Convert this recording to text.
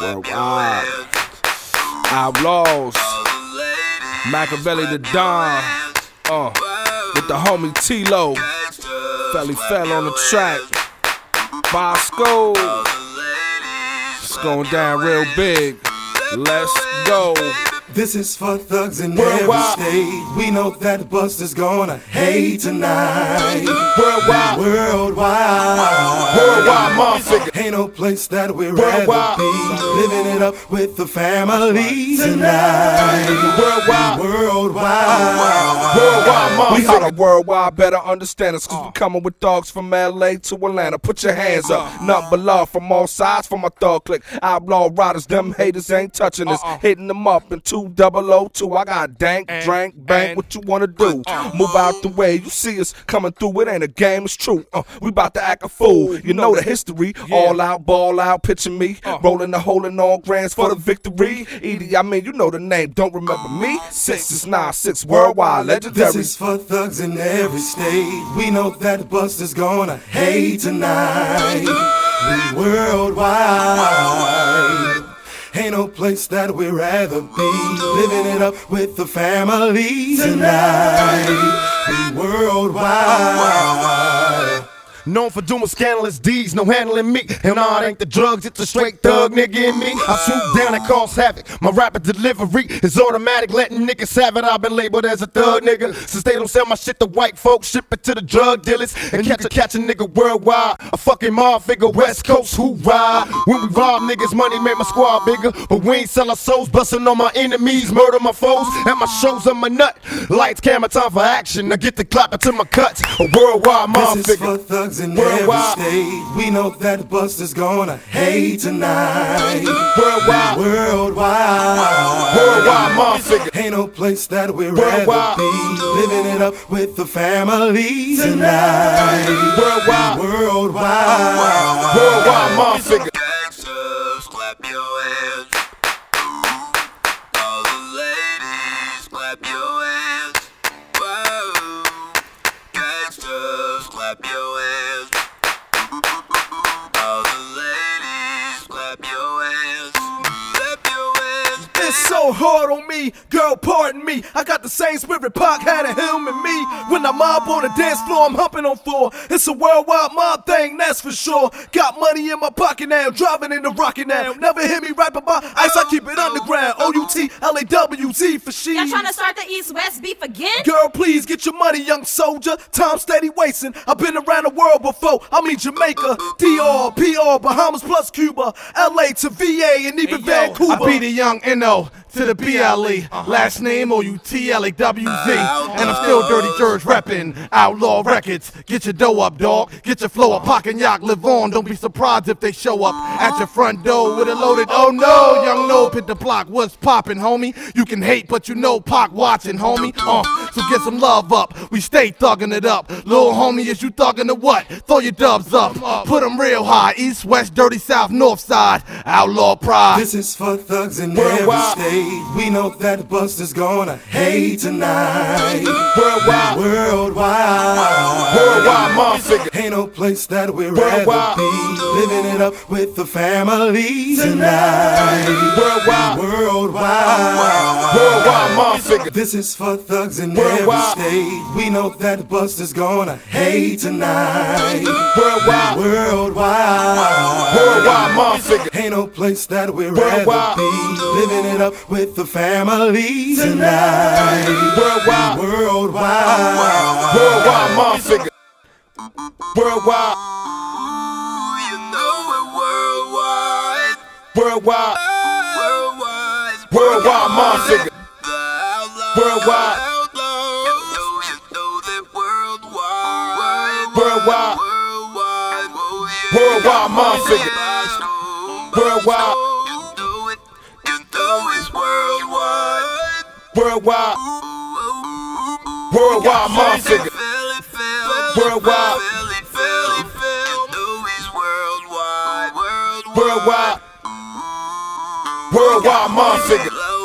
Worldwide. Outlaws. Makaveli the Don. Uh, with the homie T-Lo. Felly fell on the track. Bosco. It's going down real big. Let's go. This is for thugs in every state. We know that Busta's gonna hate tonight. Worldwide. Worldwide. Worldwide motherfucker. Ain't no place that we'd rather be. Living it up with the family tonight. Worldwide. Worldwide. Worldwide We motherfucker. holler worldwide, better understand us, cause we coming with dogs from LA to Atlanta. Put your hands up, uh-huh. nothing but love from all sides from my thug click. Outlaw riders, them haters ain't touching us. Uh-uh. Hitting them up in 2002. I got dank, drank, bank, what you wanna do? Move out the way, you see us coming through, it ain't a game, it's true. Uh, we about to act a fool, you know the history. All out, ball out, picture me. Rolling the hole in all grands for the victory. E.D.I. Mean, you know the name, don't remember me? Six is nine, six worldwide, legendary. This is for thugs in every state. We know that Busta's gonna hate tonight. We worldwide. Ain't no place that we'd rather be. Living it up with the family tonight. We worldwide. Known for doing scandalous deeds, no handling me. And nah, it ain't the drugs, it's a straight thug nigga in me. I swoop down and cause havoc. My rapid delivery is automatic, letting niggas have it. I've been labeled as a thug nigga. Since they don't sell my shit to white folks, ship it to the drug dealers. And catch a, catch a nigga worldwide. A fucking mob figure, West Coast, who ride. When we rob niggas, money made my squad bigger. But we ain't sell our souls, busting on my enemies, murder my foes. And my shows, I'm a nut. Lights, camera, time for action. I get the clap to my cuts. A worldwide mob figure. Thugs in Worldwide. every state. We know that Busta's gonna hate tonight. Worldwide. Worldwide. Worldwide motherfucker. Ain't no place that we'd rather be. Living it up with the family tonight. Worldwide. Worldwide. Worldwide motherfucker. Gangsters, so hard on me, girl, pardon me. I got the same spirit Pac had in him and me. When I mob on the dance floor, I'm humping on floor. It's a worldwide mob thing, that's for sure. Got money in my pocket now, driving in the rocket now. Never hit me right by my ice, I keep it underground. O-U-T, L-A-W-Z for she. Y'all tryna start the East-West beef again? Girl, please get your money, young soldier. Time steady wasting. I've been around the world before. I mean Jamaica, DR, PR, Bahamas plus Cuba, LA to VA, and even Vancouver. I be the young N.O. to the B.L.E. Last name O-U-T-L-A-W-Z. And I'm still Dirty George reppin' Outlaw Records. Get your dough up, dog. Get your flow up. Pac and Yak live on. Don't be surprised if they show up at your front door with a loaded. Oh no, young no hit the block. What's poppin', homie? You can hate, but you know Pac watching, homie. Uh, so get some love up. We stay thuggin' it up. Little homie, is you thuggin' the what? Throw your dubs up. Put 'em real high. East, west, dirty south, north side. Outlaw pride. This is for thugs in Worldwide. every state. We know that Busta's gonna hate tonight. Worldwide. Worldwide. Worldwide motherfucker. Ain't no place that we'd rather be. Living it up with the family tonight. Worldwide. Worldwide. Worldwide motherfucker. This is for thugs in Worldwide. every state. We know that Busta's gonna hate tonight. Worldwide. Worldwide. Worldwide motherfucker. Ain't no place that we'd rather Worldwide. be. Living it up with the family tonight. Worldwide. Worldwide. Worldwide motherfucker. Worldwide. Ooh, you know we're worldwide. Worldwide. Worldwide. Worldwide motherfucker. The. Worldwide. Worldwide. Worldwide. Motherfucker. Worldwide. Worldwide. Worldwide. Motherfucker. Worldwide. Worldwide. Worldwide. Motherfucker.